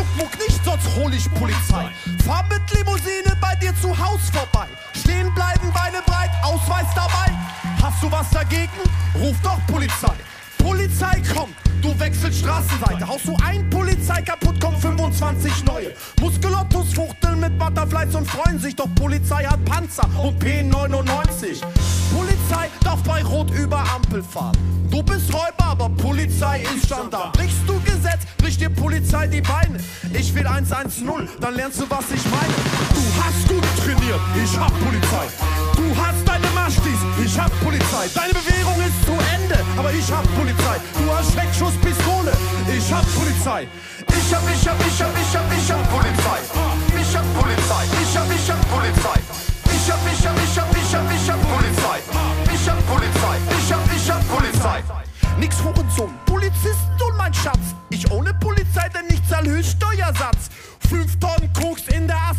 Zuckmuck nicht, sonst hol ich Polizei. Fahr mit Limousine bei dir zu Haus vorbei. Stehen bleiben, Beine breit, Ausweis dabei. Hast du was dagegen? Ruf doch Polizei. Polizei kommt, du wechselst Straßenseite. Haust du ein Polizei kaputt, kommt 25 neue. Muskelottos fuchteln mit Butterflies und freuen sich, doch Polizei hat Panzer und P99. Polizei darf bei Rot über Ampel fahren. Du bist Räuber, aber Polizei ist Gendarm. Brichst du Gesetz, bricht dir Polizei die Beine. Ich will 110, dann lernst du, was ich meine. Du hast gut trainiert, ich hab Polizei. Du hast deine Maschtis, ich hab Polizei. Deine Bewährung ist zu Ende, aber ich hab Polizei. Du hast Schreckschusspistole, ich hab Polizei. Ich hab, ich hab, ich hab, ich hab, ich hab Polizei.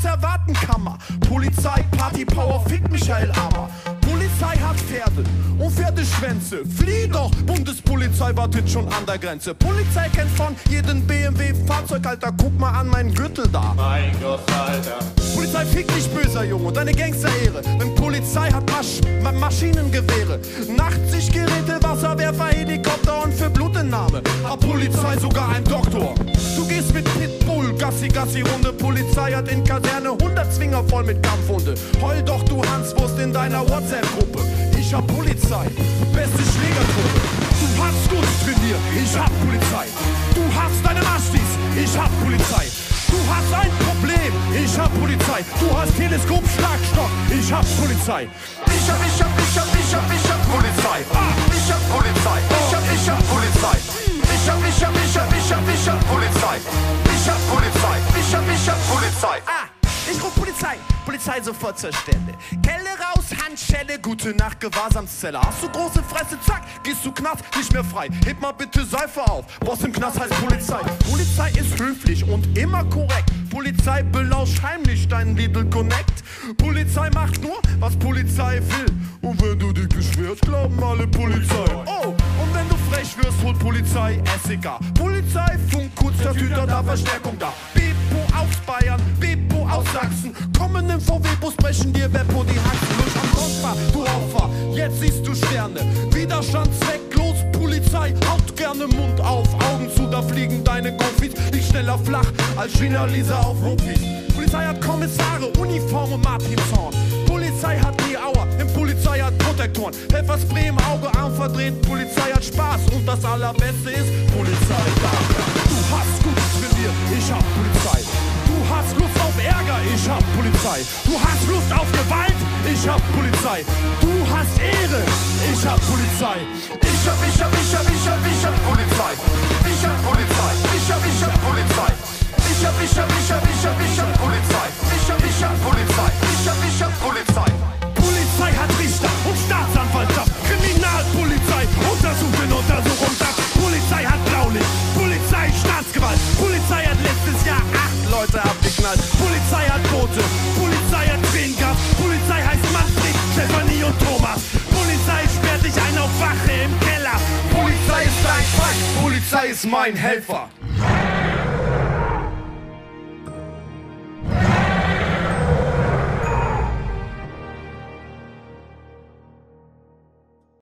In der Asservatenkammer. Polizei, Party, Power, fick Michael Ammer. Polizei hat Pferde und Pferdeschwänze. Flieh doch, Bundespolizei wartet schon an der Grenze. Polizei kennt von jedem BMW Fahrzeug, Alter, guck mal an meinen Gürtel da. Mein Gott, Alter. Polizei fick dich böser Junge und deine Gangsterehre. Denn Polizei hat Masch Ma Maschinengewehre. Nachtsichtgeräte, Wasserwerfer, Helikopter und für Blutentnahme. Hat Polizei sogar einen Doktor. Du gehst mit Pitbull, Gassi, Gassi, Runde. Polizei hat in Kaserne 100 Zwinger voll mit Kampfhunde. Heul doch, du Hanswurst in deiner WhatsApp-Gruppe. Ich hab Polizei, beste ich hab Polizei. Du hast Teleskop, Schlagstock, ich hab Polizei. Ich hab, ich hab, ich hab, ich hab, ich hab Polizei. Ich hab Polizei. Ich hab, ich hab Polizei. Ich hab, ich hab, ich hab, ich hab, ich hab Polizei. Ich hab Polizei. Ich hab, ich hab Polizei. Polizei, sofort zur Stelle. Kelle raus, Handschelle, gute Nacht, Gewahrsamszelle. Hast du große Fresse, zack, gehst du Knast, nicht mehr frei. Heb mal bitte Seife auf, Boss im Knast heißt Polizei. Polizei ist höflich und immer korrekt. Polizei belauscht heimlich deinen Lidl Connect. Polizei macht nur, was Polizei will. Und wenn du dich beschwerst, glauben alle Polizei. Oh, und wenn du frech wirst, holt Polizei SEK. Polizei, Funk, kurz der Tüter, da Verstärkung da. Bepo aus Bayern, Sachsen. Kommen im VW-Bus, brechen dir Beppo die Haxen. Durch am Kontra, du Opfer, jetzt siehst du Sterne. Widerstand zwecklos, Polizei haut gerne Mund auf, Augen zu, da fliegen deine Konfis. Liegt schneller flach als Gina Lisa auf Rupis. Polizei hat Kommissare, Uniform und Martinshorn. Polizei hat die Auer, im Polizei hat Protektoren. Helfers Bremen, Auge, Arm verdreht, Polizei hat Spaß. Und das Allerbeste ist, Polizei da. Du hast gut trainiert, ich hab Polizei. Ich hab Polizei. Du hast Lust auf Gewalt, ich hab Polizei. Du hast Ehre, ich hab Polizei. Ich hab, ich hab, ich hab, ich hab, ich hab Polizei. Ich hab Polizei. Ich hab, ich hab Polizei. Ich hab, ich hab, ich hab, ich hab, ich hab Polizei. Ich hab, ich hab Polizei. Ich hab, ich hab Polizei. Polizei hat Richter und Staatsanwaltschaft. Kriminalpolizei, Untersuchung, Untersuchung, das. Polizei hat Blaulicht. Polizei, Staatsgewalt. Polizei hat letztes Jahr acht Leute abgeknallt. Boote. Polizei hat Tränengas. Polizei heißt Manfred, Stefanie und Thomas. Polizei sperrt dich ein auf Wache im Keller. Polizei ist dein Feind. Polizei ist mein Helfer.